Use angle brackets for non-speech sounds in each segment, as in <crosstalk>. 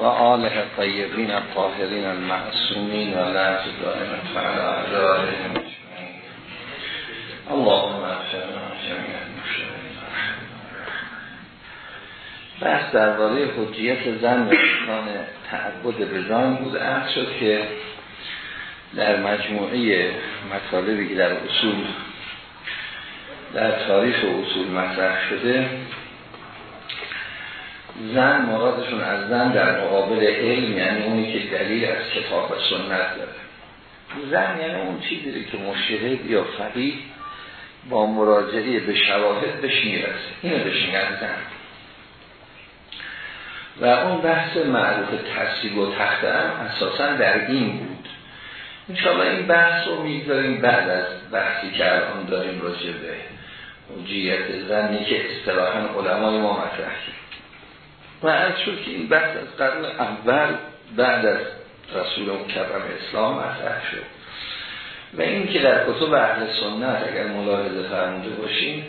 و آله طیبین الطاهرین المعصومین و لعت دائم فعلا اعدائهم اللهم بحث درباره حجیت زن و تعبد به زن بود. عرض شد که در مجموعه مطالبی که در اصول در تاریخ اصول مطرح شده زن مرادشون از زن در مقابل علم یعنی اونی که دلیل از کتاب و سنت داره. زن یعنی اون چیزی که مشهد یا فقیه با مراجعه به شواهد بهش می‌رسه. اینو بهش میگن زن. و اون بحث معروف تصیب و تخته هم اساسا در این بود. انشاءالله این بحث رو می‌گذاریم بعد از بحثی که الان داریم راجع به حجیت زنی که اصطلاحا علمای ما مطرح و از شد که این بحث از قرن اول بعد از رسول مکرم اسلام مطرح شد. و این که در کتب اهل سنت اگر ملاحظه فرموده باشیم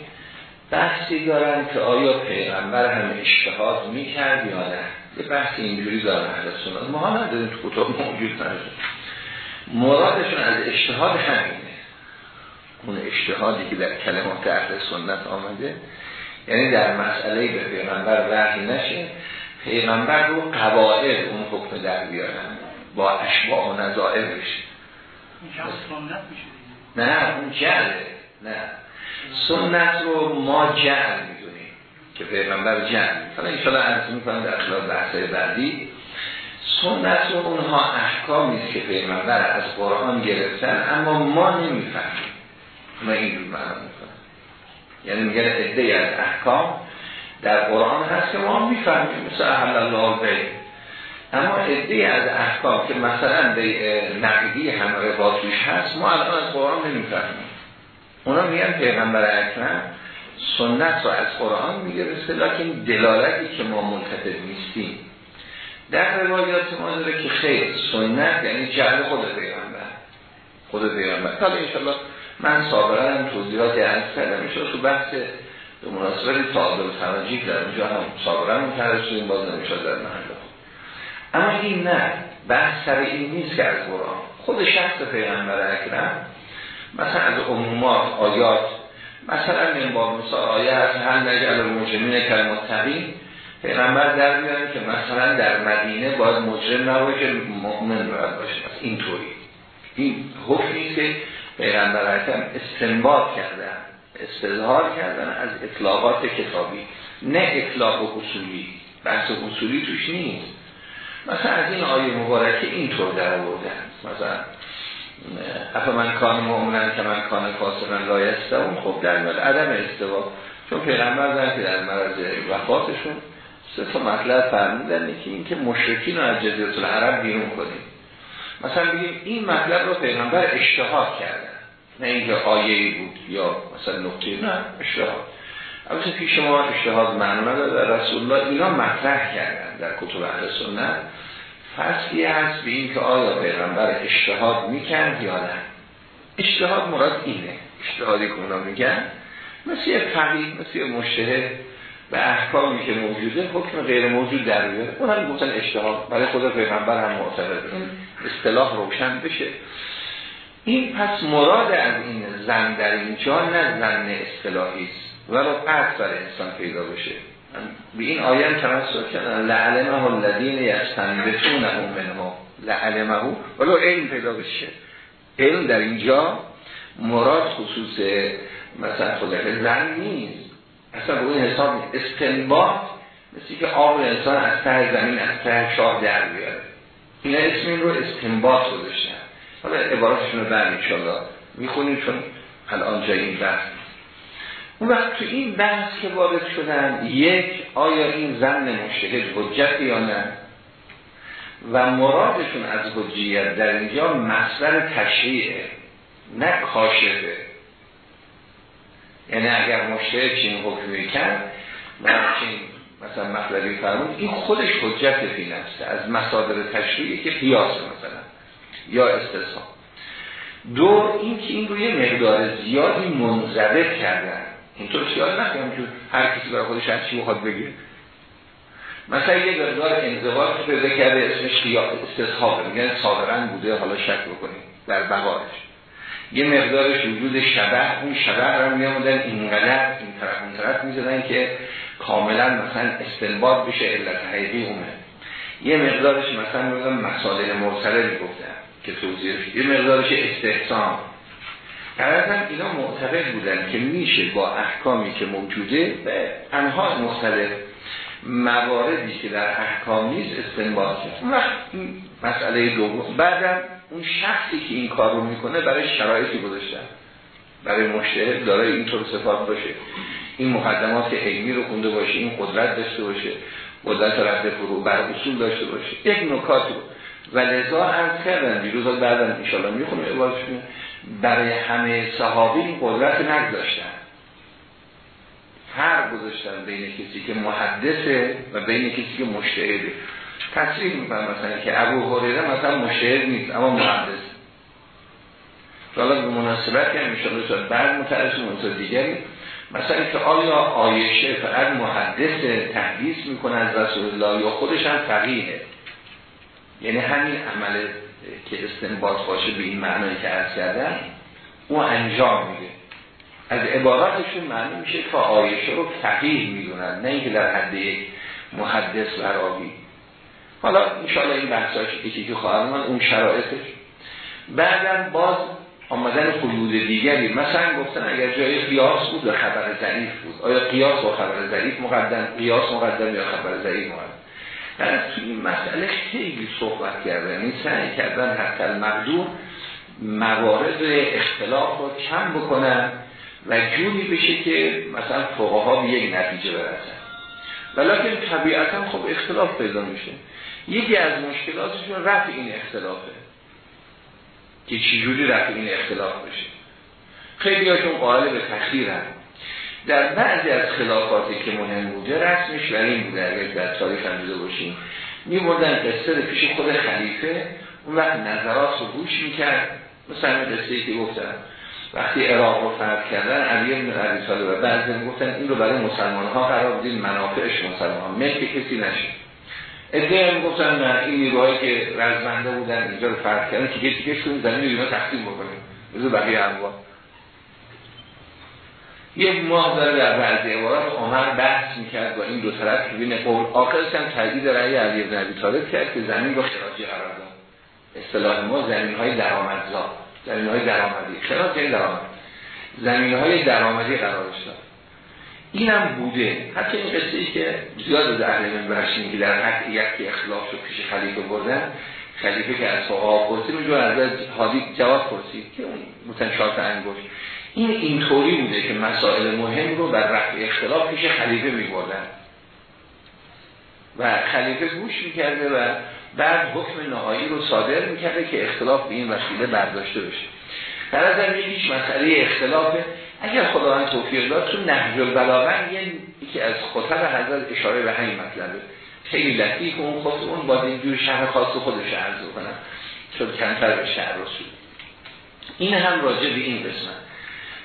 بحثی دارن که آیا پیغمبر هم اشتهاد می‌کرد یا نه؟ یه بحث اینجوری دارن اهل سنت. ما نداریم تو کتب موجود نداریم. مرادشون از اشتهاد همینه. اون اشتهادی که در کلمات اهل سنت آمده یعنی در مسئله به پیغمبر وحی نشه پیغمبر رو قواعد اون حکم در بیارن با اشباع و نظائر بشه. نه اون جعله نه. سنت رو ما جعل می‌دونیم که پیغمبر جعل حالا انشاءالله عرض می‌کنم در خلال بحثای بعدی. سنت رو اونها احکامی که پیغمبر از قرآن گرفتن اما ما نمی‌فهمیم. ما این رو یعنی میگن عده از احکام در قرآن هست که ما می‌فهمیم. مثل احل الله بی اما عده از احکام که مثلا به نقدی هم رباطوش هست ما الان از قرآن نمی‌فهمیم. اونا میگن پیغمبر اکرم سنت رو از قرآن میگرسته لکن دلالتی که ما منتفض نیستیم. در روایات ما داره که خیر سنت یعنی جعل خود پیغمبر. خود پیغمبر. حالا انشالله من سابقا هم توضیحات عرض کردم. میشه تو بحث به مناسبت تعادل تراجیک در اونجا هم سابقا هم کرده شدیم باز نمیشه در محل اما این نه بحث سر این نیست که از قرآن. خود شخص پیغمبر اکرم مثلا از عمومات آیات مثلا من با مثال آیه هست هل نجل مجرمین کلمتقین پیغمبر در بیارن که مثلا در مدینه باید مجرم نباشه مؤمن باید باشه. اینطوری. این حکمی که پیغمبر اکرم استنباط کردن استظهار کردن از اطلاقات کتابی نه اطلاق و اصولی بحث اصولی توش نیست. مثلا از این آیه مبارکه اینطور در آوردن مثلا افا من کان مؤمنن که من کان فاسقن لایسته اون خب در مورد عدم استوا چون پیغمبر در که در مرض وفاتشون سه تا مطلب فرمودن که این که مشرکین رو از جزیره العرب بیرون کنیم. مثلا بگیم این مطلب رو پیغمبر اشتهاد کردن نه اینکه آیه بود یا مثلا نقطه نه اشتهاد. البته پیش ما اشتهاد معنی نداره. در رسول الله اینا مطرح کردن در کتب اهل سنت. فصلی هست به این که آیا پیغمبر اشتهاد می‌کرد یا نه. اشتهاد مراد اینه. اشتهادی که اونا میگن مثل یه فقیه مثل یه مشتهد به احکامی که موجوده حکم غیر موجود در بیاره اون هم گفتن اشتهاد. برای خود پیغمبر هم معتبر اصطلاح روشن بشه. این پس مراد از این زن در اینجا نه زن اصطلاحی است. ولو قطع برای انسان پیدا بشه. به این آیه هم تمسک کردن لعلمه الذین یستنبتونه منه لعلمه. ولو علم پیدا بشه. علم در اینجا مراد خصوص مثلا خود زن نیست. اصلا به اون حساب استنباط مثل که آب انسان از ته زمین از ته شاه در بیاره. اینا اسم این رو استنباط گذاشتن. حالا عباراتشون رو بعد انشاءالله می‌خونیم چون الان جای این بحث اون وقت تو این بحث که وارد شدن یک آیا این زن مشهد حجت یا نه؟ و مرادشون از حجیت در اینجا مصدر تشریعه نه کاشفه. یعنی اگر مشهد چین حکمی کرد و چین مثلا مطلبی فرمود این خودش حجت فی نفسه از مصادر تشریعی که قیاس مثلا یا استثاب دو این که این رو یه مقدار زیادی منضبط کردن. اینطور خیال نکنم که هر کسی برای خودش از چی بخواد بگه. مثلا یه مقدار انضباط که پیدا کرده اسمش استصحابه میگن صادرن بوده حالا شک بکنیم در بقایش یه مقدارش وجود شبه اون شبه رو میامدن اینقدر این طرف اون طرف می‌زدن که کاملا مثلا استنباط بشه علت حقیقی اونه یه مقدارش مثلا میگم مسائل مرسله می‌گفتن که توضیحش یه مقدارش استحسان قرارتن اینا معتقد بودن که میشه با احکامی که موجوده به انها مختلف مواردی که در احکام نیست استنباط کرد وقت مسئله دوم. بعدم اون شخصی که این کار رو می‌کنه برای شرایطی گذاشتن. برای مشتهد داره اینطور صفات باشه. این مقدمات علمی رو خونده باشه این قدرت داشته باشه قدرت رد فرو بر اصول داشته باشه یک نکات رو. و لذا هم کردن دیروز بعدا انشاءالله عبارتشون برای همه صحابی این قدرت نگذاشتن. فرق گذاشتن بین کسی که محدثه و بین کسی که مشتهده. تصریح می‌کنم مثلا که ابو هریره مثلا مشهد نیست اما محدث. حالا به مناسبت هم میشه شد بعد متعرض منطقه دیگری مثلا که آیا آیشه فقط محدث تحدیث می‌کنه از رسول الله یا خودش هم فقیهه؟ یعنی همین عمل که استنباط باشه به این معنی که عرض کردن او انجام میده. از عباراتشون معنی میشه که آیشه رو فقیه می‌دونن نه اینکه در حد محدث و راوی حالا انشاءالله این بحثاش یکی که خواهد من اون شرایطش. بعدم باز آمدن حدود دیگری مثلا گفتن اگر جای قیاس بود و خبر ضعیف بود. آیا قیاس با خبر ضعیف مقدم قیاس مقدم یا خبر ضعیف مقدم؟ در توی این مسئله خیلی صحبت کردن. این سعی کردن حتی المقدور موارد اختلاف رو کم بکنن و جوری بشه که مثلا فقها به یک نتیجه برسن. ولیکن طبیعتا خب اختلاف پیدا میشه. یکی از مشکلاتشون رفع این اختلافه. که چجوری رفع این اختلاف بشه. خیلی هاشون قائل به تخیرن در بعضی از خلافاتی که مهم بوده رسمش ولی این بوده اگر در تاریخ هم دیده باشیم میبردن قصه پیش خود خلیفه اون وقت نظرات رو گوش می‌کرد. مثلا قصه که گفتن وقتی عراق رو فرد کردن علی ابن عبی طالب و بعضی گفتن این رو برای مسلمان ها قرار بدین منافعش مسلمان ها ملک کسی نشه. ادعای هم گفتن نه این نیروهایی که رزمنده بودن اینجا رو فرد کردن که کسی که شون زمین اینا تقسیم بکنیم. بذار بقیه انواع. یک ماه داره در بعضی عبارات عمر بحث می‌کرد با این دو طرف که بین قول آخرش هم تایید رأی علی ابن ابی طالب کرد که زمین رو خراجی قرار داد. اصطلاح ما زمین های درآمدزا زمین های درآمدی. خراج یعنی درآمد. زمین های درآمدی قرارش داد. اینم بوده. حتی این قصه ای که زیاد از اهل منبرشین که در حق یکی اخلاف شد پیش خلیفه بردن. خلیفه که از فقها پرسید اونجا از حادی جواب پرسید که اون متنشات انگوش این اینطوری بوده که مسائل مهم رو بر رفع اختلاف پیش خلیفه می بردن و خلیفه گوش می‌کرده و بعد حکم نهایی رو صادر می‌کرده که اختلاف به این وسیله برداشته بشه. در از یکیش مسئله اختلافه اگر خداوند توفیق داد تو نهج البلاغه یکی از خطر حضرت اشاره به همین مطلبه خیلی لطیف اون خود اون با اینجور شهر خاص خودش عرض کنم چون کمتر به شهر رسول این هم راجع به این قسمت.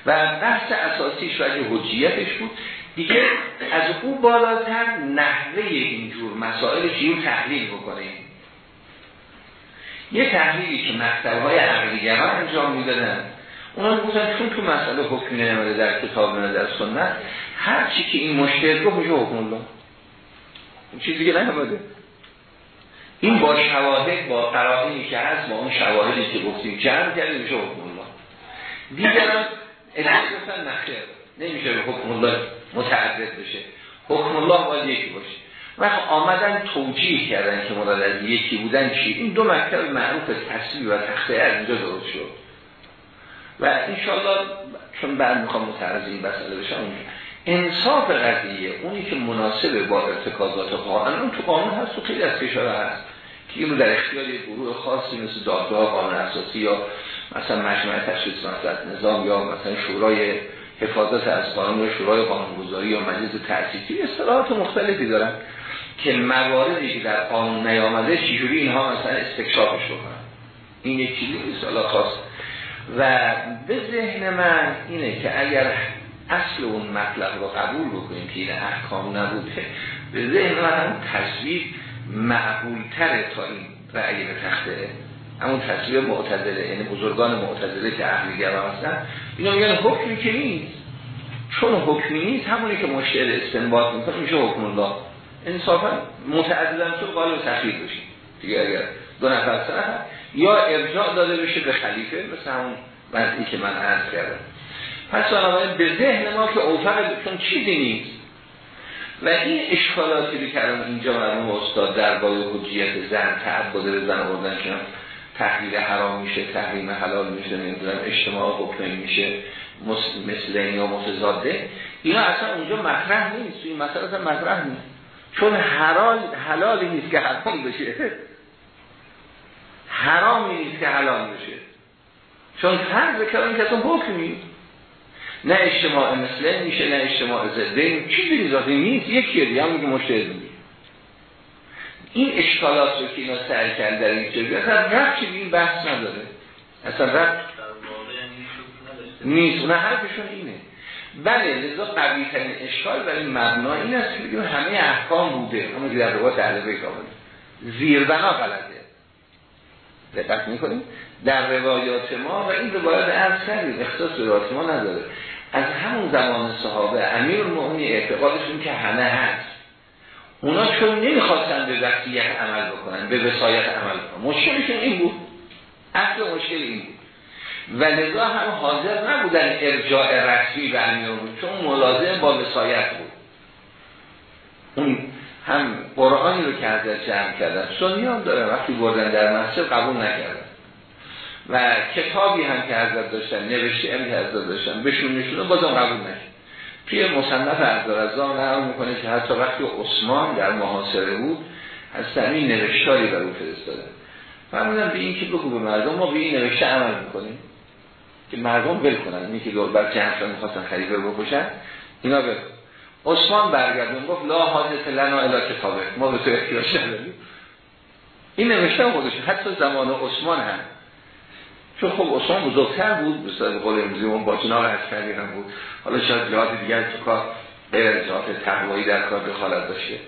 و بحث اساسیش و حجیتش بود. دیگه از او بالاتر نحوه اینجور مسائل چیون تحلیل بکنیم. یه تحلیلی که مکتبهای عقلیگران انجام می‌دادن. اونا گفتن چون تو مسئله حکمی نمیده در کتاب نه در سنت هر چی که این مشکل رو میشه حکم الله این چیزی که نمیده این با شواهد با قرائنی که هست با اون شواهدی که گفتیم جمع کردیم میشه حکم الله دیگران ادعای گفتن نخیر نمیشه به حکم الله متعدد بشه. حکم الله باید یکی باشه. وقت آمدن توجیه کردن که مراد از یکی بودن چی؟ این دو مکتب معروف تصویر و تخته از اینجا درست شد. و انشالله چون بعد می‌خوام متعرض این مسئله بشم انصاف قضیه اونی که مناسب با ارتکازات قانون اون تو قانون هست تو خیلی از کشاره هست که اینو در اختیار یک گروه خاصی مثل دادگاه قانون اساسی یا مثلا مجمع تشخیص مسئله نظام یا مثلا شورای حفاظت از قانون شورای قانونگذاری یا مجلس تأسیسی اصطلاحات مختلفی دارن که مواردی که در قانون نیامده چجوری اینها مثلا استکشافش بکنن. این یک چیزی خاص و به ذهن من اینه که اگر اصل اون مطلب رو قبول بکنیم که این احکام نبوده به ذهن من همون تصویر معقول تره تا این رأی به تخته همون تصویر معتدله یعنی بزرگان معتدله که اهلی گرام هستن. اینا میگن حکمی که نیست. چون حکمی نیست همونی که مشکل استنباط می‌کنه میشه حکم الله. انصافا متعددن تو قال تخییر بشید دیگه اگر دو نفر سنه یا ارجاع داده بشه به خلیفه مثل همون وضعی که من عرض کردم. پس بنابراین به ذهن ما که اوفق چون چیزی نیست. و این اشکالاتی که الان اینجا مرموم استاد در بای حجیت زن تعبد زن آوردن که تحلیل حرام میشه تحریم حلال میشه نمی‌دونم اجتماع حکمی میشه مثل یا متضاده اینا اصلا اونجا مطرح نیست. این مسئله اصلا مطرح نیست. چون حلال حلالی نیست که حرام بشه. حرامی نیست که حلال بشه. چون فرض کردن که اصلا حکمی نه اجتماع مثل میشه نه اجتماع زده چیزی ذاتی؟ نیست. یکیه دیگه هم که مشتهد این اشکالات رو که اینا کرد در این جایی اصلا رفت این بحث نداره. اصلا رفت نیست. اون حرفشون اینه. بله لذا قوی ترین اشکال برای مبنا این است که همه احکام بوده. همون در روات علوه کامل. زیربنا غلطه. دقت می‌کنیم؟ در روایات ما و این روایات عرض کردیم اختصاص روایات ما نداره. از همون زمان صحابه امیر المؤمنین اعتقادشون که همه هست. اونا چون نمی‌خواستن به وقتیت عمل بکنن به وسایت عمل بکنن. مشکلشون این بود. اصل مشکل این بود. و لذا هم حاضر نبودن ارجاع رسمی به امیر چون ملازم با وسایت بود. اون هم قرآنی رو که حضرت جمع کردن سنی هم داره وقتی بردن در مسجد قبول نکردن. و کتابی هم که حضرت داشتن نوشته هم که حضرت داشتن بهشون نشونه بازم قبول نکرد توی مصنف عبدالرزاق نقل می‌کنه که حتی وقتی عثمان در محاصره بود از همین نوشتاری بر او فرستاده. فرمودن به این که بگو به مردم ما به این نوشته عمل می‌کنیم که مردم ول کنن. اینی که بر جمع می‌خواستن خلیفه بکشن اینا ول عثمان برگردون گفت لا حاجت لنا الا کتابه. ما به تو احتیاج نداریم. این نوشته خودش حتی زمان عثمان هم. چون خب عثمان بزرگتر بود به قول امروزی اون با جناب عسکری هم بود. حالا شاید جهات دیگر تو کار غیر تقوایی در کار دخالت داشته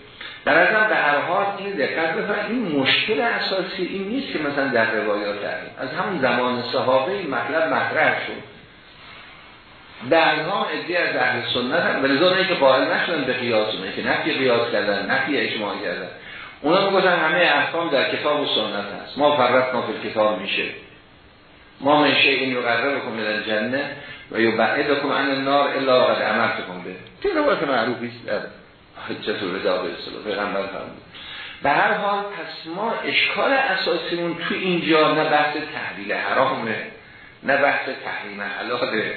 در ازم به هر حال این دقت بفرمایید. این مشکل اساسی این نیست که مثلا در روایات از همون زمان صحابه این مطلب مطرح شد. بعدها ادعی از اهل سنت هم ولی که قائل نشدن به قیاس که نفی قیاس کردن نفی اجماع کردن. اونا می‌گفتن همه احکام در کتاب و سنت هست. ما فرق ما کتاب میشه. ما من این رو قرار بکن میدن جنه و یو بعد کن عن النار الا قد امرتکم به. این روایت معروفی است؟ در حجت الوداع به اصطلاح پیغمبر فرمود. به هر حال پس ما اشکال اساسیمون تو اینجا نه بحث تحلیل حرامه نه بحث تحریم حلاله.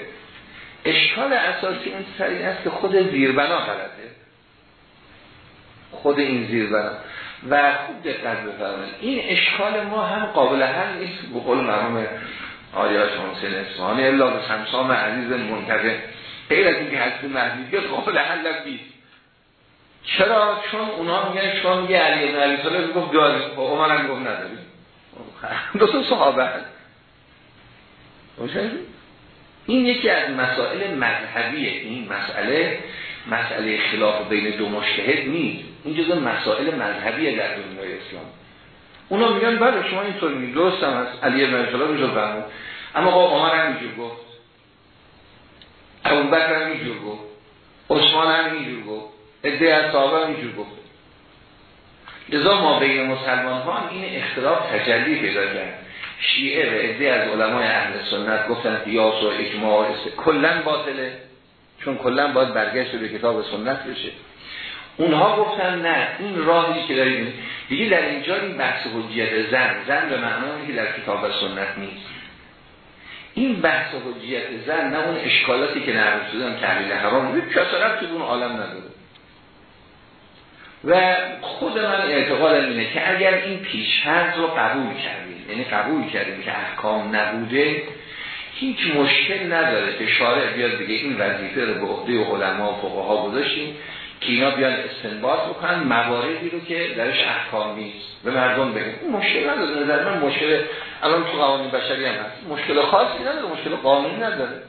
اشکال اساسی اون سری است که خود زیربنا غلطه. خود این زیربنا. و خوب دقت بفرمایید. این اشکال ما هم قابل حل نیست. به قول مرحوم آیات حسین اصفهانی الا به سمسام عزیز منتقه غیر از اینکه حضرت مهدی قابل حل نیست. چرا؟ چون اونا میگن شما میگه علی بن ابی گفت داری و خب عمر هم گفت نداری دو تا صحابه هست. این یکی از مسائل مذهبیه این مسئله مسئله خلاف بین دو مشتهد نیست. این جزء مسائل مذهبیه در دنیای اسلام. اونا میگن بله شما اینطور میگید درست هم علی بن طالب اینجور فرمود اما با عمر هم اینجور گفت. ابو بکر هم اینجور گفت. عثمان هم اینجور گفت. عده از صحابه هم اینجور گفت. لذا ما بین مسلمان ها این اختلاف تجلی پیدا کرد. شیعه و عده از علمای اهل سنت گفتن قیاس و اجماع کلا باطله چون کلا باید برگشت به کتاب سنت بشه. اونها گفتن نه این راهی که داریم. دیگه در اینجا این بحث حجیت زن زن به معنی که در کتاب سنت نیست. این بحث حجیت زن نه اون اشکالاتی که نقل شدن تحلیل حرام. بود کسارت تو اون عالم نداره. و خود من اعتقادم اینه که اگر این پیشفرض رو قبول کردیم یعنی قبول کردیم که احکام نبوده هیچ مشکل نداره که شارع بیاد بگه این وظیفه رو به عهده علما و فقها گذاشتیم که اینا بیان استنباط بکنن مواردی رو که درش احکام نیست. به مردم بگن این مشکل نداره. نظر من مشکل الان تو قوانین بشری هم هست. مشکل خاصی نداره. مشکل قانونی نداره.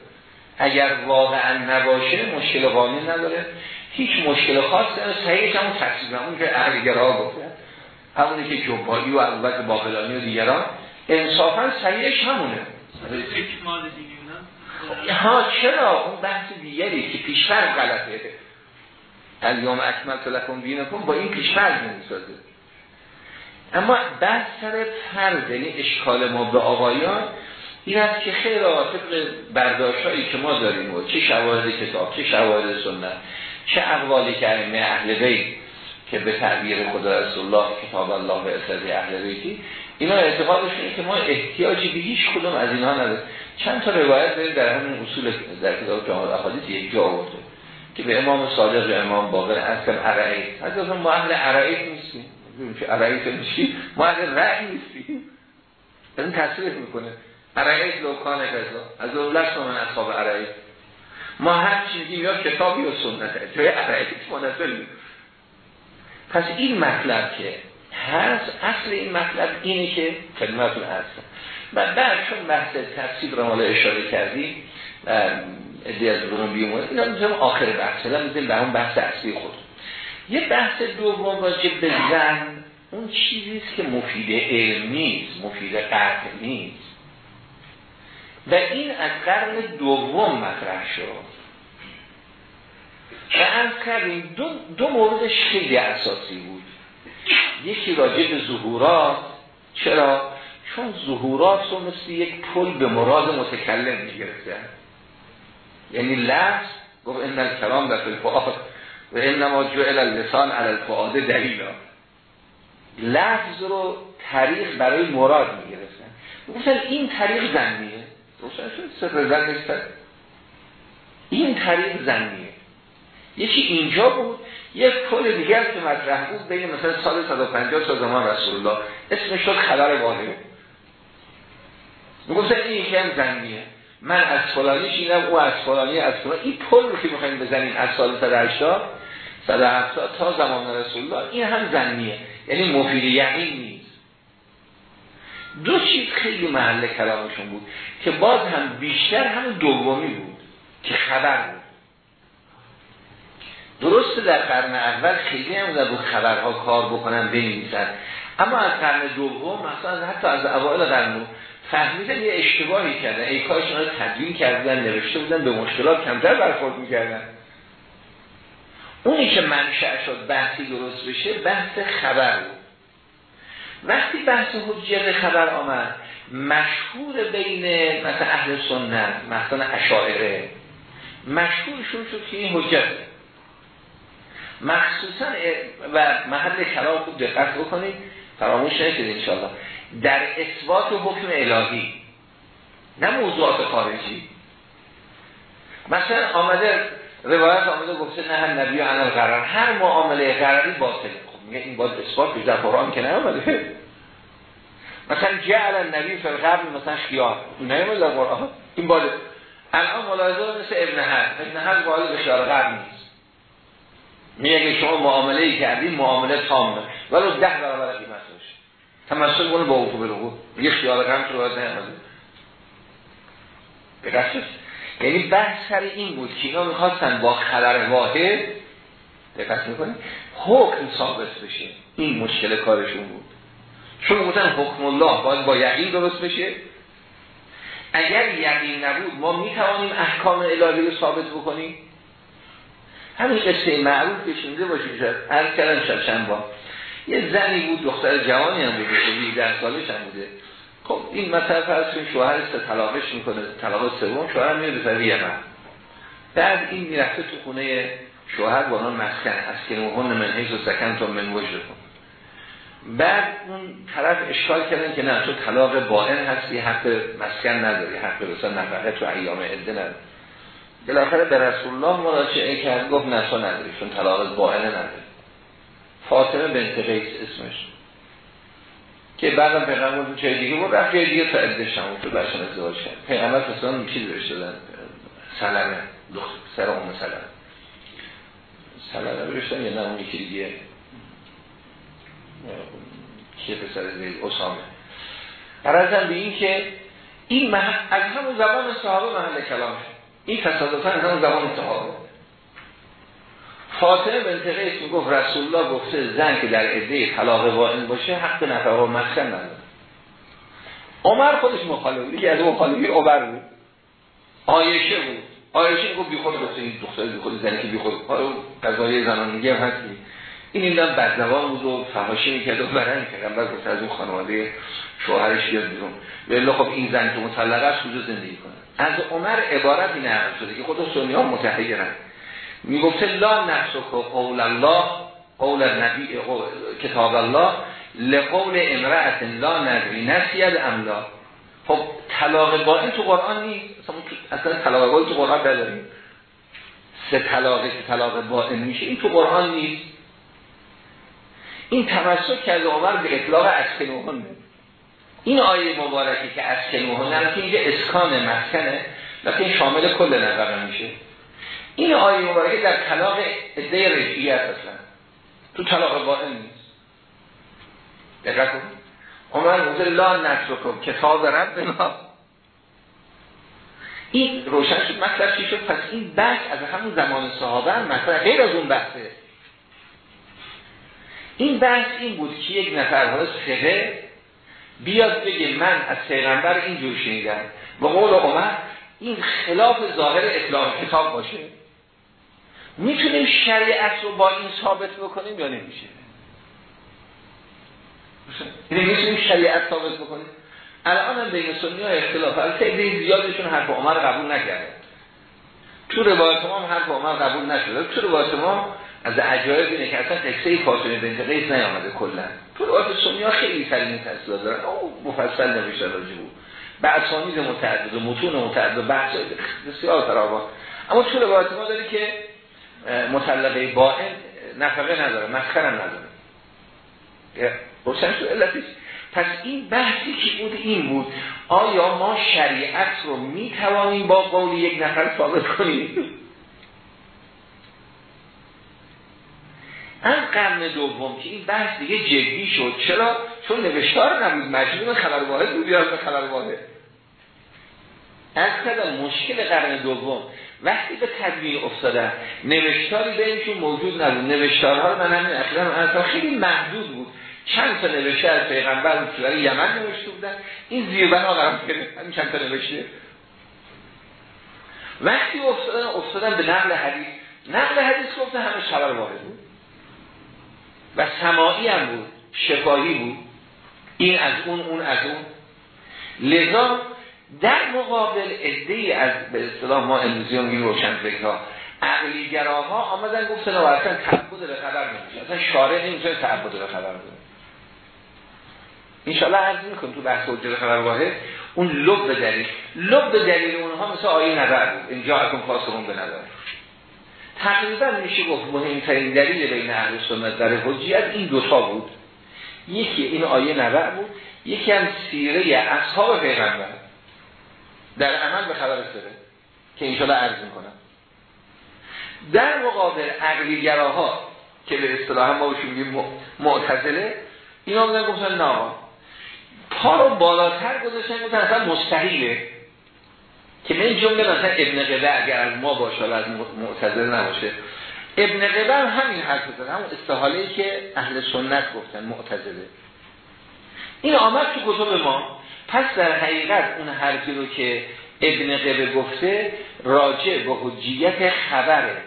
اگر واقعا نباشه مشکل قانونی نداره. هیچ مشکل خاصی نیست صحیحش همون تصویر همون که اهلگرها گفتن. همونی که جبایی و البته باقلانی و دیگران انصافا صحیحش همونه. ها چرا؟ اون بحث دیگری که پیشتر غلطه. الیوم اکمل تلکم بینکم با این پیشفرد نمی‌سازه. اما بحث سر فرد یعنی اشکال ما به آقایان این است که خیلی طبق برداشت هایی که ما داریم و چه شواهد کتاب چه شواهد سنت چه اقوالی که اهل بیت که به تعبیر خدا رسول الله کتاب الله و اصلاحی اهل بیتی اینا اعتقادشونه که ما احتیاجی به هیچ کدوم از اینها نداریم. چند تا روایت داریم در همین اصول در کتاب جامعه احادیث یک جا آورده که به امام صادق و امام باقر اصلا عرعیت از ما اهل عرعیت نیستیم. عرعیت میشی ما اهل رعی نیستیم. این تصریف می‌کنه. عرعیت لوکان کذا از اون لست من اصحاب عرعیت ما هر چیزی یا کتابی و سنت. جای عرعیت منزل پس این مطلب که هست اصل این مطلب اینه که خدمتون هست و بعد چون بحث تفسیر رو مالا اشاره کردیم ادی از برون بیمون اینا آخر بحث اینا می‌تونم به اون بحث اصلی خود. یه بحث دوم راجع به زن اون چیزیست که مفید علم نیست مفید قطع نیست. و این از قرن دوم مطرح شد. و از کردیم دو, دو موردش خیلی اساسی بود. یکی راجع به ظهورات. چرا؟ چون ظهورات رو مثل یک پل به مراد متکلم می‌گرفته یعنی لفظ گفت این الکلام در الفعاد و انما جعل اللسان علی الفعاد دلیلا. لفظ رو طریق برای مراد می‌گرفتن. گفتن این طریق زنیه روشن شد سفر زن نیستن این طریق زنیه یکی اینجا بود یک پل دیگر که مطرح بود بین مثلا سال 150 تا زمان رسول الله اسمش شد خبر واحد. می‌گفتن این یکی هم زنیه من از فلانی شیدم او از فلانی از فلانی این پل که می‌خوایم بزنیم از سال 180 170 تا زمان رسول الله این هم زنیه یعنی مفید یقین نیست. دو چیز خیلی محل کلامشون بود که باز هم بیشتر هم دومی بود که خبر بود. درسته در قرن اول خیلی هم در خبرها کار بکنن بنویسن اما از قرن دوم مثلا حتی از اوائل قرن فهمیدن یه اشتباهی کردن. ای کاش رو تدوین کردن نوشته بودن به مشکلات کمتر برخورد می‌کردن. اونی که منشأ شد بحثی درست بشه بحث خبر بود. وقتی بحث حجیت خبر آمد مشهور بین مثلا اهل سنت مثلا اشاعره مشهورشون شد که این حجت. مخصوصا و محل کلام خوب دقت بکنید. فراموش نشید انشاءالله. در اثبات حکم الهی نه موضوعات خارجی. مثلا آمده روایت آمده گفته نه هم نبی عن القرار. هر معامله قراری باطل. خب میگه این باید اثبات به در قرآن که نه آمده مثلا جعل النبی فی القبل مثلا خیار. نه در قرآن. این باید. الان ملاحظه مثل ابن حد ابن حد قائل به نیست. میگه شما معامله ای کردین معامله تامه ولو ده برابر قیمت تمسک کنه با وقوع بلغو یه خیال غم تو باید نیامده. به یعنی بحث سر این بود که اینا می‌خواستن با خبر واحد دقت می‌کنه حکم ثابت بشه. این مشکل کارشون بود. چون گفتن حکم الله باید با یقین درست بشه. اگر یقین نبود ما می‌توانیم احکام الهی رو ثابت بکنیم. همین قصه معروف که شنیده شد هر کردن شد چند با یه زنی بود دختر جوانی هم بوده در سالش هم بوده. خب این مثلا فرض کنید شوهر سه طلاقش می‌کنه طلاق سوم شوهر میاد به یمن بعد این می‌رفته تو خونه شوهر با اون مسکن از که نوهن من حیث و سکن تا من وجه کن. بعد اون طرف اشکال کردن که نه تو طلاق باین هستی حق مسکن نداری حق رسال نفقه تو ایام عده نداری. بالاخره به رسول الله مراجعه کرد گفت نسا نداری چون طلاق باینه نداری. فاطمه بنت قیس اسمش. که بعدم پیغمبر تو چه دیگه؟ بود رفت دیگه تا عدش هم تو برشان ازدواج کرد. پیغمبر اصلا چیز بهش دادن؟ سلمه دختر سر اون سلمه. سلمه برشتن یا نه اون یکی دیگه. کیه پسر زید اسامه. قرارزم به این که این مح... از همون زبان صحابه محل کلام این تصادفا از همون زبان صحابه فاطمه بنت قیس می‌گفت رسول الله گفته زن که در عده طلاق واین باشه حق نفقه و مسکن نداره. عمر خودش مخالف بود از مخالفی عمر بود. آیشه بود. آیشه گفت بی خود گفته این دختر بی خود زنی که بی خود. قضایی زنانگی هم هستی این این هم بدنوان بود و فحاشی می‌کرد و برن که بعد گفت از اون خانواده شوهرش بیاد بیرون. ولی خب این زن که مطلقه است کجا زندگی کنه؟ از عمر عبارت این شده که خود سنی ها متحیرن می‌گفته لا نفسک قول الله قول نبی کتاب الله لقول امرأت لا ندری نسید املا. خب طلاق با این تو قرآن نیست. اصلا طلاق با تو قرآن نداریم. سه طلاقی که طلاق با این میشه این تو قرآن نیست. این تمسک کرده عمر به اطلاق اسکنوهن این آیه مبارکی که اسکنوهن که اینجا اسکان مسکنه لیکن شامل کل نظر میشه. این آیه مبارکه در طلاق عده رجعیت اصلا. تو طلاق با نیست. دقیق کنید. عمر گفته لا نترکم کتاب ربنا این روشن شد مطلب چی شد؟ پس این بحث از همون زمان صحابه هم مطلب غیر از اون بحثه. این بحث این بود که یک نفر حالا سقه بیاد بگه من از پیغمبر اینجور شنیدم و قول عمر این خلاف ظاهر اطلاق کتاب باشه. می‌تونیم شریعت رو با این ثابت بکنیم یا نمیشه؟ یعنی می‌تونیم شریعت ثابت بکنیم؟ الان هم بین سنی ها اختلاف البته زیادشون حرف عمر قبول نکرده. تو روایت ما هم حرف عمر قبول نشده. تو روایت ما از عجایب اینه که اصلا قصه فاطمه بنت قیس نیامده کلا. تو روایت سنی ها خیلی سری این تصدیل دارن او مفصل نوشته راجع بود به اسانید متعدد و متون متعدد بحث بسیار فراوان. اما تو روایت ما داری که مطلقه باین نفقه نداره مسخرم نداره. روشن شد علتش. پس این بحثی که بود این بود آیا ما شریعت رو می توانیم با قول یک نفر ثابت کنیم؟ از قرن دوم که این بحث دیگه جدی شد. چرا؟ چون نوشتار نبود. مجموع خبر واحد بود یا خبر واحد. از مشکل قرن دوم. وقتی به تدوین افتادن نوشتاری بینشون موجود نبود. نوشتارها رو من همین اصلا خیلی محدود بود. چند تا نوشته از پیغمبر بود که یمن نوشته بودن. این زیربنا قرار گرفت همین چند تا نوشته. وقتی افتادن افتادن به نقل حدیث. نقل حدیث گفته همه خبر واحد بود. و سماعی هم بود شفاهی بود. این از اون اون از اون. لذا در مقابل عده از به اصطلاح ما امروزی هم روشن فکرها عقلی گراها آمدن گفتن و اصلا تعبد به خبر نمیشه. اصلا شارع نمیشه تعبد به خبر نمیشه انشاءالله عرض می‌کنم تو بحث حجت خبر واحد اون لب دلیل. لب دلیل اونها مثل آیه نظر بود اینجا اکن فاسقون به نظر. تقریبا میشه گفت مهمترین دلیل بین اهل سنت در حجیت این دوتا بود. یکی این آیه نظر بود یکی هم سیره اصحاب پیغمبر. در عمل به خبر سره که انشاءالله عرض می‌کنم. در مقابل عقلیگراها که به اصطلاح ما بشون میگیم معتزله اینا بودن گفتن نه پا رو بالاتر گذاشتن گفتن اصلا مستحیله. که من جمله مثلا ابن قبه اگر از ما باشه از معتزله نباشه. ابن قبه همین حرف زد همون استحاله که اهل سنت گفتن معتزله این آمد تو کتب ما. پس در حقیقت اون حرفی رو که ابن قبه گفته راجع به حجیت خبره.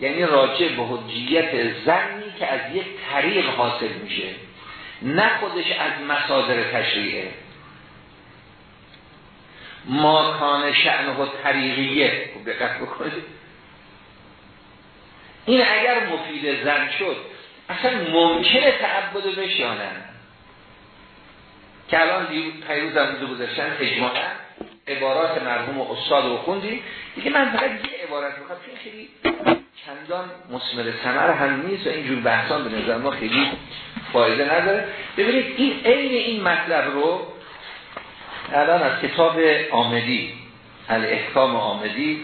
یعنی راجع به حجیت زنی که از یک طریق حاصل میشه. نه خودش از مصادر تشریعه. ما کان شعن و طریقیه. خوب دقت بکنید. این اگر مفید زن شد اصلا ممکنه تعبد بشیانن که الان پیروز هم بوده گذاشتن اجماعا عبارات مرحوم و استاد رو خوندی. دیگه من فقط یه عبارت می‌خواد خیلی چندان مسمر سمر هم نیست و اینجور بحثان به نظر ما خیلی فایده نداره. ببینید این عین این مطلب رو الان از کتاب آمدی الاحکام آمدی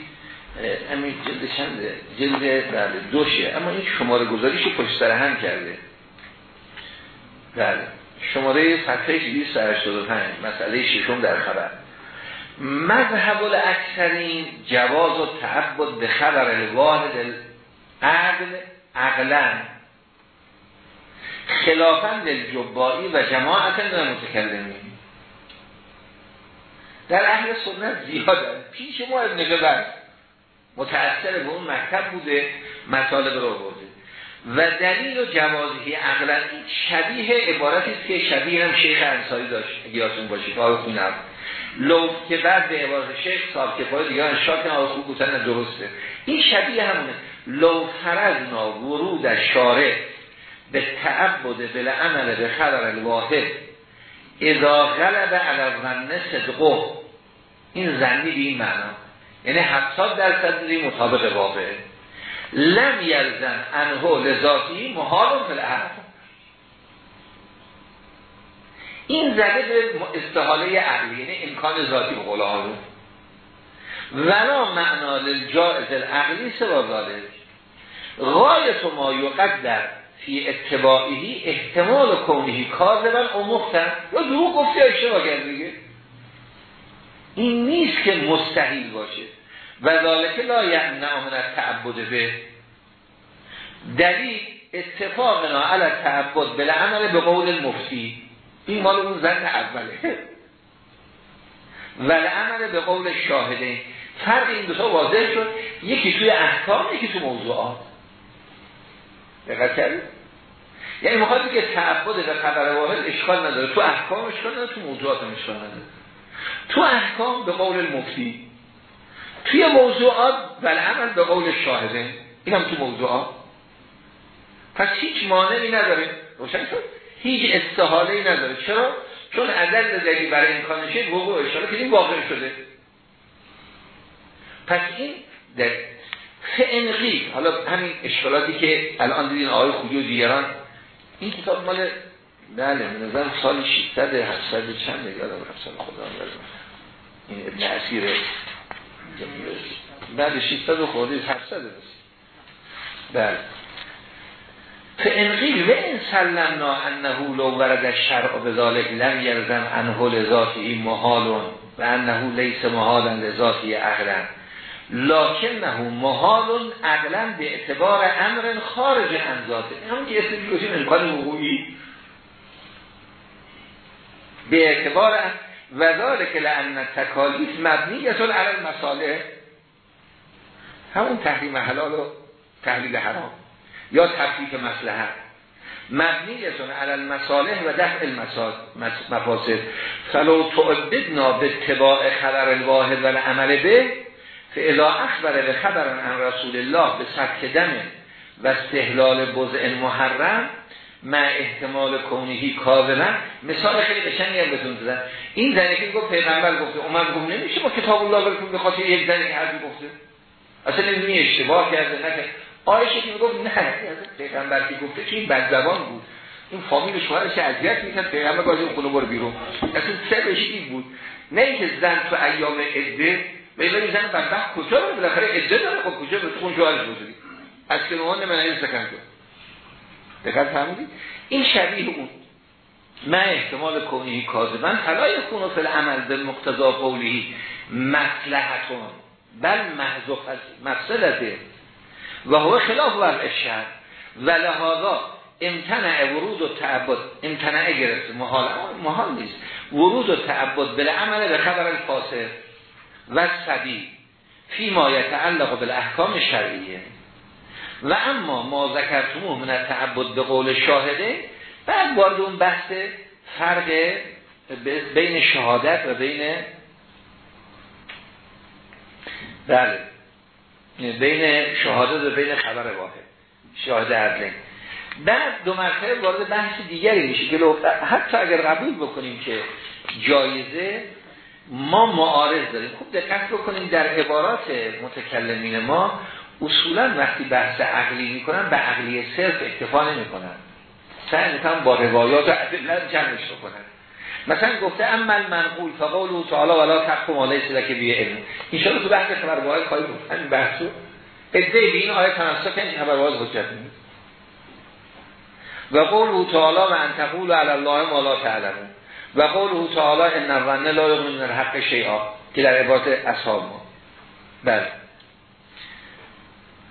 همین جلد چنده جلد بله دوشه اما این شماره گذاریش پشت سر هم کرده. بله شماره صفحه 285 مسئله ششم در خبر. مذهب اکثرین جواز و تعبد به خبر الواحد عقل عقلا. خلافا للجبایی و جماعت متکلمین در اهل سنت زیاده پیش ما ابن جبر متأثر به اون مکتب بوده مطالب رو برده و دلیل و جوازی عقلا شبیه عبارتی است که شبیه هم شیخ انصاری داشت یادتون باشه که خونم لو که بعد به عبارت شیخ صاحب که پای دیگه شاکن آقای خوب بودن درسته. این شبیه همونه. لو فرزنا ورود شارع. به تعبد بل عمل به خبر الواحد. اذا غلب علی ظن صدقه این زنی به این معنا. یعنی 70 درصد مطابق واقعه لم یلزن انهو لذاتی محال فی این زده به استحاله عقلی یعنی امکان ذاتی به قول آنو ولا معنا للجائز العقلی سوا غایت ما یقدر فی اتباعی احتمال کونهی. کاذبا او مختن یا دروغ گفتی اشتباه کرد دیگه. این نیست که مستحیل باشه. و ذالک لا یمنع من تعبد به. دلیل اتفاقنا علی تعبد بالعمل به قول مفتی. این مال اون زن اوله. <laughs> ولعمل به قول شاهده فرق این دو تا واضح شد. یکی توی احکام یکی تو موضوعات. دقت کردید یعنی می‌خواد که تعبد به خبر واحد اشکال نداره. تو احکام اشکال نداره تو موضوعات اشکال نداره. تو احکام به قول مفتی توی موضوعات عمل به قول شاهده. این هم تو موضوعات. پس هیچ مانعی نداره. روشن شد؟ هیچ استحاله ای نداره. چرا؟ چون عدد دلیل برای امکانشه وقوع اشاره که این واقع شده. پس این در فعنقی حالا همین اشکالاتی که الان دیدین آقای خوبی و دیگران این کتاب مال بله من نظر سال 600 700 چند یادم رفت سال خدا این ابن اسیر بعد 600 خورده 700 رسید. بله. فانقیل و این سلمنا انه لو ورد الشرع بذالک لم یرزم انه لذاتی محالون و انه لیس محالا لذاتی اغلا لکنه محالون اغلا به اعتبار امر خارج عن ذاته. همون که اسمی گوشیم امکان وقوعی. به اعتبار و ذالک لان تکالیف مبنیتون علی المصالح. همون تحریم حلال و تحلیل حرام. یا تفریق مسلحت مبنیتون علی المصالح و دفع المفاسد فلو تعبدنا به اتباع خبر الواحد و عمل به فاذا اخبر به خبر عن رسول الله به سبک دمه و استحلال بزع محرم مع احتمال کونهی کاذبا مثال خیلی قشنگی هم بهتون زدن این زنی که گفت پیغمبر گفته عمر گفت نمیشه با کتاب الله برکن به خاطر یک زنی که حرفی گفته. اصلا نمی‌دونی اشتباه کرده نکرد آیشه که گفت نه پیغمبر که گفته که این بدزبان بود. این فامیل شوهرش اذیت می‌کرد پیغمبر گفت خونه برو بیرون. اصلا سرش این بود. نه اینکه زن تو ایام عده میگه زن بدبخت کجا رو بالاخره عده داره خب کجا به خون شوهرش بودی از که نوان من این سکن کن دقیق فهمیدید این شبیه اون ما احتمال کنی کاذبن فلا یکون فی العمل به مقتضا قولی مصلحتون بل محذوف از مفسدته و هو خلاف وضع شهر و لحاظا امتنع ورود و تعبد امتنع گرفته محال محال نیست ورود و تعبد بل عمل به خبر الفاسد و سبی فی ما یتعلق بالاحکام شرعیه. و اما ما ذکرتمو من تعبد به قول شاهده بعد وارد اون بحث فرق بین شهادت و بین بله بین شهادت و بین خبر واحد شاهد عدلین بعد دو مرتبه وارد بحث دیگری میشه که حتی اگر قبول بکنیم که جایزه ما معارض داریم. خوب دقت بکنیم در عبارات متکلمین ما اصولا وقتی بحث عقلی می‌کنن به عقلی صرف اکتفا نمی‌کنن. سعی می‌کنن با روایات و ادله جمعش بکنن. مثلا گفته عمل منقول فقول تعالی ولا تقم علیه سلک بی علم. این شده تو بحث خبر واحد خواهی گفتن بحثو ادعای به این آیه تناسق این خبر واحد حجت و قول تعالی و انتقول علی الله ما لا تعلمون. و قول تعالی ان الظن لا یغنی الحق شیئا که در عبارت اصحاب ما. بله.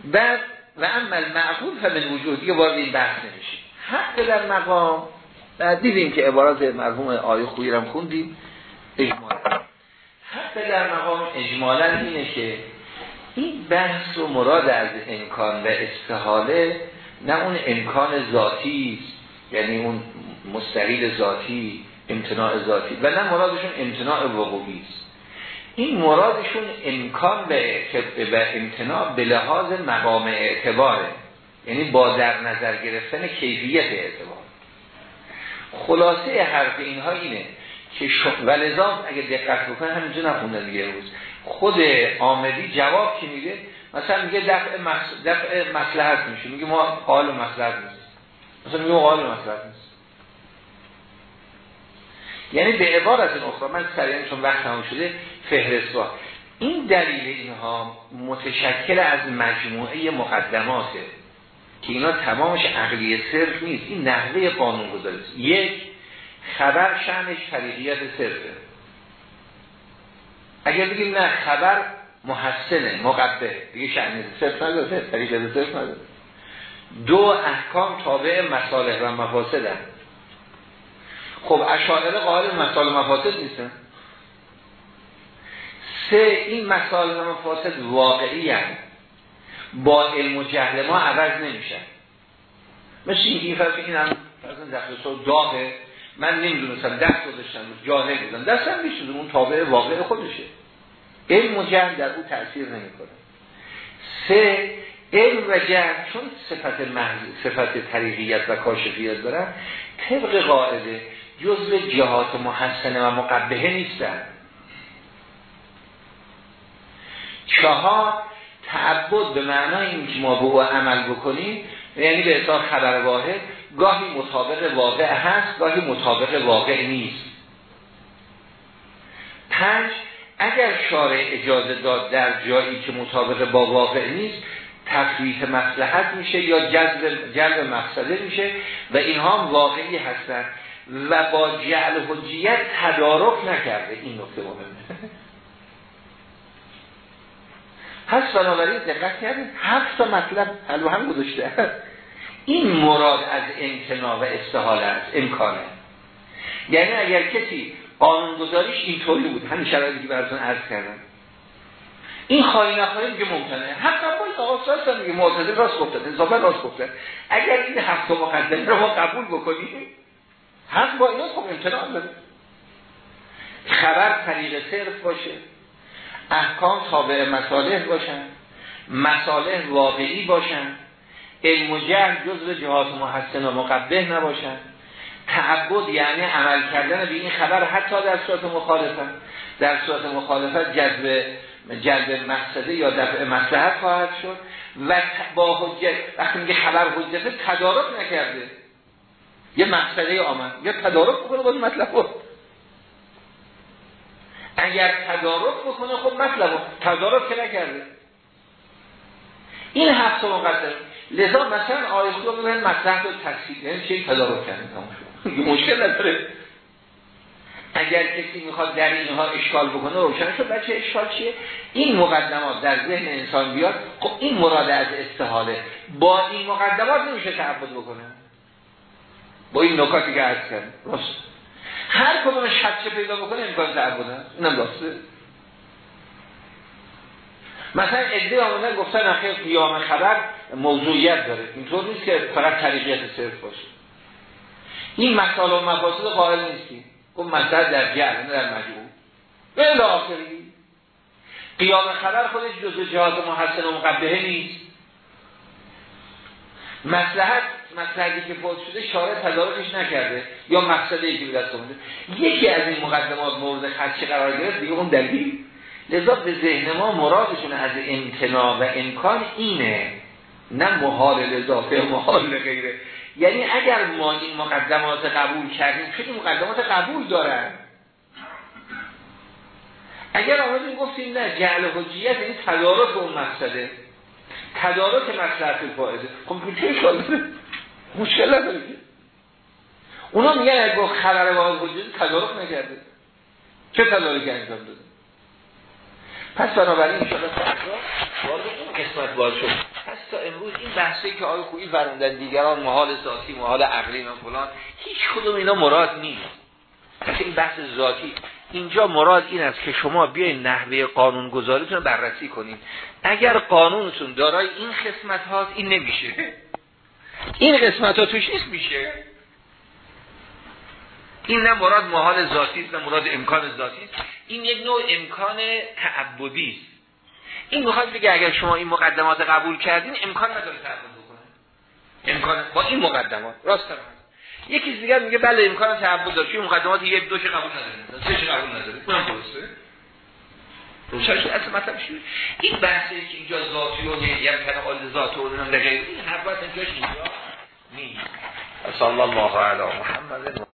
بعد و اما المعقول فمن وجود دیگه وارد این بحث نمیشه حق در مقام بعد دیدیم که عبارات مرحوم آیه خویی هم خوندیم. اجمالا. حق در مقام اجمالا اینه که این بحث و مراد از امکان و استحاله نه اون امکان ذاتی یعنی اون مستقیل ذاتی امتناع ذاتی. و نه مرادشون امتناع وقوعی است. این مرادشون امکان به امتناع به لحاظ مقام اعتباره. یعنی با در نظر گرفتن کیفیت اعتبار. خلاصه حرف اینها اینه که ولذا اگه دقت بکنه همینجا نخوندن دیگه روز خود آمدی جواب که میده؟ مثلا میگه دفع, مسلحت میشه. میگه ما قال مسلحت نیست. مثلا میگه قال مسلحت نیست. یعنی به عبارت اخرى من سریعا چون وقت تمام شده فهرست این دلیل اینها متشکل از مجموعه مقدماته که اینا تمامش عقلی صرف نیست. این نحوه قانون گذاری یک خبر شنش طریقیت صرفه. اگر بگیم نه خبر محسنه مقبه دیگه شأن صرف نداره طریقیت صرف نداره. دو احکام تابع مصالح و مفاسد هم. خب اشاعره قائل مسائل مفاسد نیستن. سه این مسائل مفاسد واقعی هم. با علم و جهل ما عوض نمیشن. مثل این فرض این هم فرض داغه. من نمی‌دونستم دست گذاشتم جاهل بودم دستم می‌شد اون تابع واقع خودشه. علم و جهل در او تأثیر نمی‌کنه. سه علم و جهل چون صفت محض صفت طریقیت و کاشفیت دارن طبق قاعده جزء جهات محسنه و مقبهه نیستن. چهار تعبد به معنای این که ما به او عمل بکنیم یعنی به اصلا خبر واحد گاهی مطابق واقع هست گاهی مطابق واقع نیست. پنج اگر شارع اجازه داد در جایی که مطابق با واقع نیست تفریط مسلحت میشه یا جذب جلب مقصده میشه و اینها واقعی هستند و با جعل حجیت تدارک نکرده. این نکته مهمه. پس بنابراین دقت کردید هفت تا مطلب حلو هم گذاشته. این مراد از امتناع و استحاله است امکانه. یعنی اگر کسی قانونگذاریش اینطوری بود همین شرایطی که براتون عرض کردم. این خواهی نخواهی میگه ممکنه. حتی با آقا هستن میگه معتدل راست گفته اضافه راست گفته. اگر این هفت مقدمه رو ما قبول بکنیم حق با اینا خب امتناع بده خبر طریق صرف باشه احکام تابع مصالح باشن مصالح واقعی باشن علم و جهل جزء جهات محسن و مقبه نباشن. تعبد یعنی عمل کردن به این خبر حتی در صورت مخالفت. در صورت مخالفت جذب جلب مقصده یا دفع مصلحت خواهد شد. و با حجت وقتی میگه خبر حجت تدارک نکرده. یه مقصده آمد یا تدارک بکنه با مطلب اگر تدارک بکنه خب مطلب تدارک که نکرده. این هفت مقدم لذا مثلا آیه خدا ببین مطلب رو تصحیح یعنی چه تدارک کرده مشکل نداره. اگر کسی می‌خواد در اینها اشکال بکنه روشن شد. بچه اشکال چیه؟ این مقدمات در ذهن انسان بیاد. خب این مراد از استحاله. با این مقدمات نمیشه تعبد بکنه. با این نکاتی که عرض کرد راست. هر کدوم چه پیدا بکنه امکان تعبد هست اینم راسته. مثلا ادعای آمدن گفتن اخیر قیام خبر موضوعیت داره. اینطور نیست که فقط طریقیت صرف باشه. این مسائل و مفاسد قائل نیستی. اون مسئله در جهل نه در مجموع به آخری. قیام خبر خودش جزء جهاز محسن و مقبهه نیست. مسلحت مسلحتی که فوت شده شارع تدارکش نکرده یا مقصده که به دست یکی از این مقدمات مورد خدشه قرار گرفت دیگه اون دلیل. لذا به ذهن ما مرادشون از امتناع و امکان اینه نه محال اضافه محال غیره. یعنی اگر ما این مقدمات قبول کردیم خیلی مقدمات قبول دارن. اگر آمدیم گفتیم نه جعل حجیت این تدارک اون مقصده. تدارک مصلحت فائده خب چه داره مشکل نداره. اونا میگن اگه با خبر واحد وجود تدارک نکرده. چه تدارک انجام داده؟ پس بنابراین شده فردا وارد اون قسمت باز شد. پس تا امروز این بحثی که آقای خویی فرمودن دیگران محال ذاتی محال عقلی و فلان هیچ کدوم اینا مراد نیست. پس این بحث ذاتی. اینجا مراد این است که شما بیاین نحوه قانون گذاریتون رو بررسی کنید اگر قانونتون دارای این قسمت هاست این نمیشه. این قسمت ها توش نیست میشه. این نه مراد محال ذاتی نه مراد امکان ذاتی است این یک نوع امکان تعبدی است. این می‌خواد بگه اگر شما این مقدمات قبول کردین امکان نداره تعبد بکنه. امکان با این مقدمات. راست دارم یکی دیگه میگه بله امکان تعبد داره چون مقدمات یک دوش قبول نداره. سهش قبول نداره. اونم درسته؟ روشنش اصلا مطلب این بحثی که اینجا ذاتی و یک کنال ذات و غیر. این حرفات اینجاش اینجا نیست. صلی الله علی محمد.